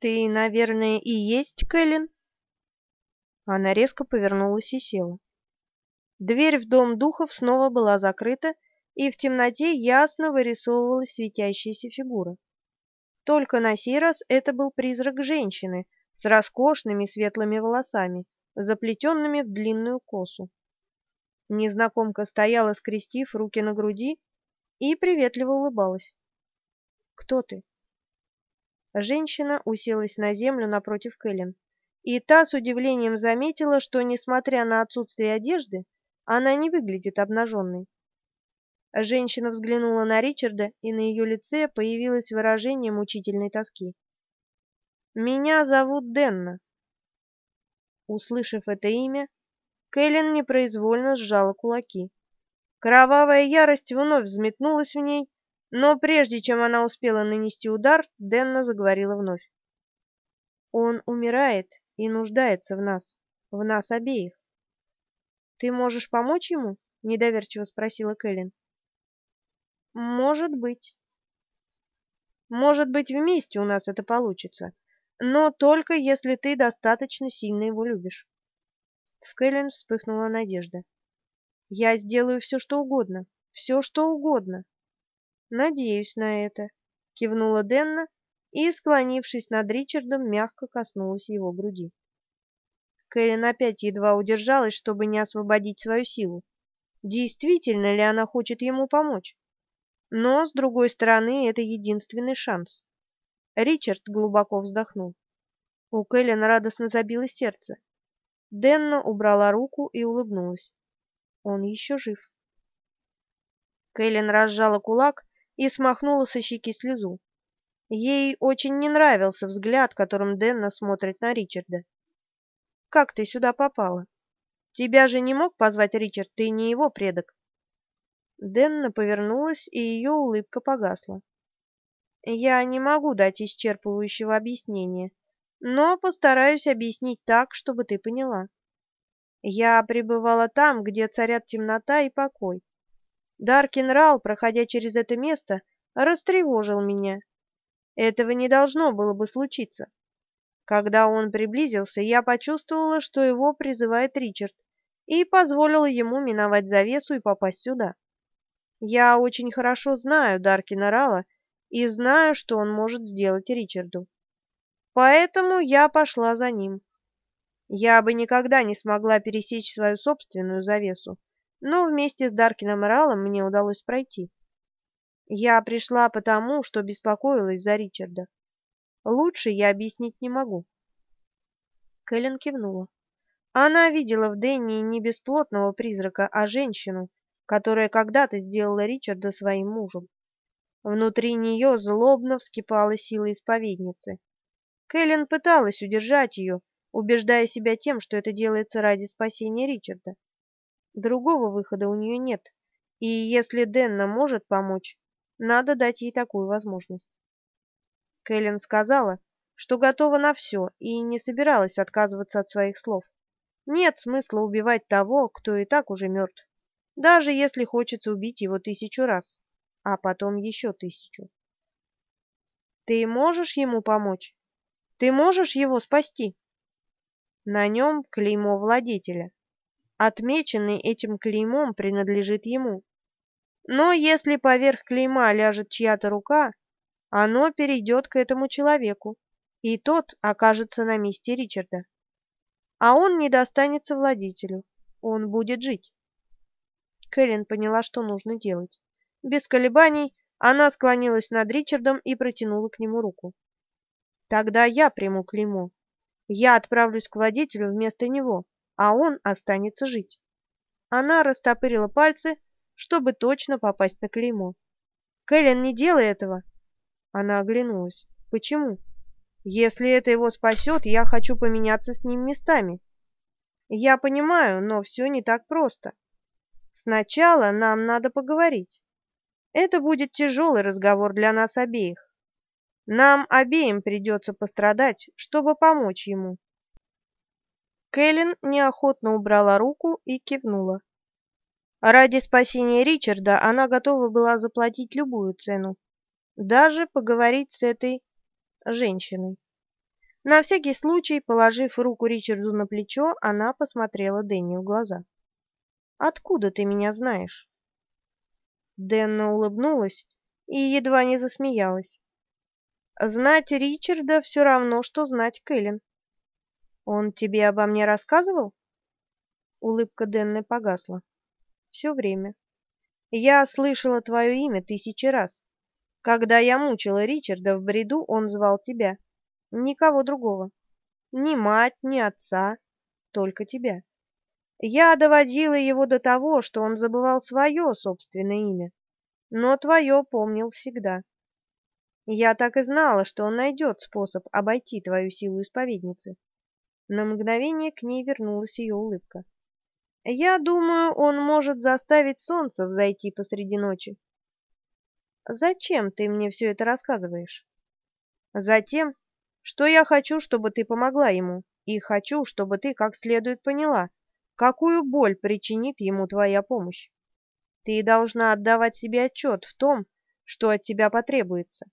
«Ты, наверное, и есть Кэлен?» Она резко повернулась и села. Дверь в дом духов снова была закрыта, и в темноте ясно вырисовывалась светящаяся фигура. Только на сей раз это был призрак женщины с роскошными светлыми волосами, заплетенными в длинную косу. Незнакомка стояла, скрестив руки на груди, и приветливо улыбалась. «Кто ты?» Женщина уселась на землю напротив Кэлен, и та с удивлением заметила, что, несмотря на отсутствие одежды, она не выглядит обнаженной. Женщина взглянула на Ричарда, и на ее лице появилось выражение мучительной тоски. «Меня зовут Денна». Услышав это имя, Кэлен непроизвольно сжала кулаки. Кровавая ярость вновь взметнулась в ней, но прежде чем она успела нанести удар, Денна заговорила вновь. «Он умирает и нуждается в нас, в нас обеих. Ты можешь помочь ему?» — недоверчиво спросила Кэлен. «Может быть. Может быть, вместе у нас это получится, но только если ты достаточно сильно его любишь». В Кэлен вспыхнула надежда. «Я сделаю все, что угодно, все, что угодно». «Надеюсь на это», — кивнула Денна и, склонившись над Ричардом, мягко коснулась его груди. Кэрин опять едва удержалась, чтобы не освободить свою силу. Действительно ли она хочет ему помочь? Но, с другой стороны, это единственный шанс. Ричард глубоко вздохнул. У Кэлен радостно забилось сердце. Денна убрала руку и улыбнулась. Он еще жив. Кэлен разжала кулак и смахнула со щеки слезу. Ей очень не нравился взгляд, которым Денна смотрит на Ричарда. «Как ты сюда попала? Тебя же не мог позвать Ричард, ты не его предок». Денна повернулась, и ее улыбка погасла. «Я не могу дать исчерпывающего объяснения, но постараюсь объяснить так, чтобы ты поняла. Я пребывала там, где царят темнота и покой. Даркин Рал, проходя через это место, растревожил меня. Этого не должно было бы случиться. Когда он приблизился, я почувствовала, что его призывает Ричард, и позволила ему миновать завесу и попасть сюда. Я очень хорошо знаю Даркина Рала и знаю, что он может сделать Ричарду. Поэтому я пошла за ним. Я бы никогда не смогла пересечь свою собственную завесу, но вместе с Даркином Ралом мне удалось пройти. Я пришла потому, что беспокоилась за Ричарда. Лучше я объяснить не могу. Кэлен кивнула. Она видела в Дэнни не бесплотного призрака, а женщину, которая когда-то сделала Ричарда своим мужем. Внутри нее злобно вскипала сила исповедницы. Кэлен пыталась удержать ее, убеждая себя тем, что это делается ради спасения Ричарда. Другого выхода у нее нет, и если Денна может помочь, надо дать ей такую возможность. Кэлен сказала, что готова на все и не собиралась отказываться от своих слов. Нет смысла убивать того, кто и так уже мертв, даже если хочется убить его тысячу раз, а потом еще тысячу. Ты можешь ему помочь? Ты можешь его спасти? На нем клеймо владетеля. Отмеченный этим клеймом принадлежит ему. Но если поверх клейма ляжет чья-то рука, оно перейдет к этому человеку, и тот окажется на месте Ричарда. А он не достанется владетелю, он будет жить. Кэлен поняла, что нужно делать. Без колебаний она склонилась над Ричардом и протянула к нему руку. «Тогда я приму клеймо. Я отправлюсь к владетелю вместо него, а он останется жить». Она растопырила пальцы, чтобы точно попасть на клеймо. «Кэлен, не делай этого!» Она оглянулась. «Почему? Если это его спасет, я хочу поменяться с ним местами». «Я понимаю, но все не так просто. Сначала нам надо поговорить. Это будет тяжелый разговор для нас обеих. Нам обеим придется пострадать, чтобы помочь ему». Кэлен неохотно убрала руку и кивнула. Ради спасения Ричарда она готова была заплатить любую цену, даже поговорить с этой женщиной. На всякий случай, положив руку Ричарду на плечо, она посмотрела Дэнни в глаза. «Откуда ты меня знаешь?» Дэнна улыбнулась и едва не засмеялась. «Знать Ричарда все равно, что знать Кэлен. Он тебе обо мне рассказывал?» Улыбка Денны погасла. «Все время. Я слышала твое имя тысячи раз. Когда я мучила Ричарда в бреду, он звал тебя. Никого другого. Ни мать, ни отца, только тебя. Я доводила его до того, что он забывал свое собственное имя, но твое помнил всегда. Я так и знала, что он найдет способ обойти твою силу исповедницы. На мгновение к ней вернулась ее улыбка. Я думаю, он может заставить солнце взойти посреди ночи. Зачем ты мне все это рассказываешь? Затем, что я хочу, чтобы ты помогла ему, и хочу, чтобы ты как следует поняла, какую боль причинит ему твоя помощь. Ты должна отдавать себе отчет в том, что от тебя потребуется.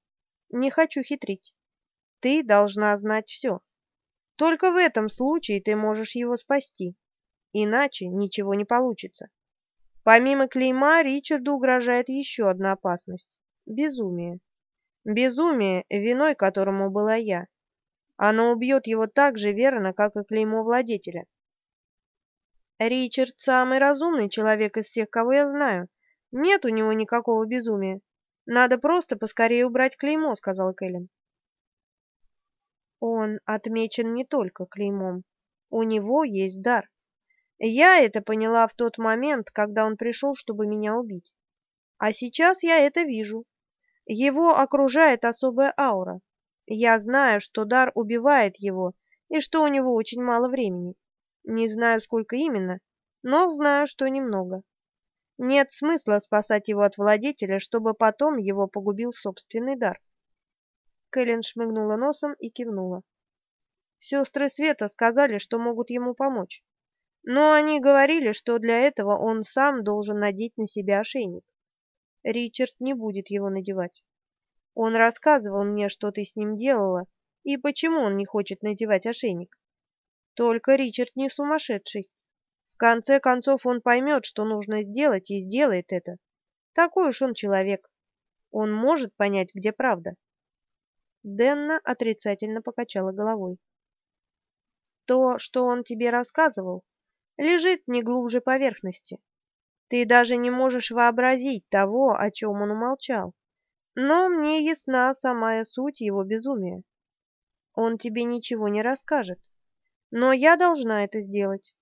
Не хочу хитрить. Ты должна знать все. Только в этом случае ты можешь его спасти. Иначе ничего не получится. Помимо клейма, Ричарду угрожает еще одна опасность — безумие. Безумие, виной которому была я. Оно убьет его так же верно, как и клеймо владетеля. Ричард самый разумный человек из всех, кого я знаю. Нет у него никакого безумия. Надо просто поскорее убрать клеймо, сказал Кэлен. Он отмечен не только клеймом. У него есть дар. Я это поняла в тот момент, когда он пришел, чтобы меня убить. А сейчас я это вижу. Его окружает особая аура. Я знаю, что дар убивает его, и что у него очень мало времени. Не знаю, сколько именно, но знаю, что немного. Нет смысла спасать его от владетеля, чтобы потом его погубил собственный дар. Кэлен шмыгнула носом и кивнула. Сестры Света сказали, что могут ему помочь. Но они говорили, что для этого он сам должен надеть на себя ошейник. Ричард не будет его надевать. Он рассказывал мне, что ты с ним делала, и почему он не хочет надевать ошейник. Только Ричард не сумасшедший. В конце концов он поймет, что нужно сделать, и сделает это. Такой уж он человек. Он может понять, где правда. Денна отрицательно покачала головой. То, что он тебе рассказывал, лежит не глубже поверхности. Ты даже не можешь вообразить того, о чем он умолчал. Но мне ясна самая суть его безумия. Он тебе ничего не расскажет, но я должна это сделать.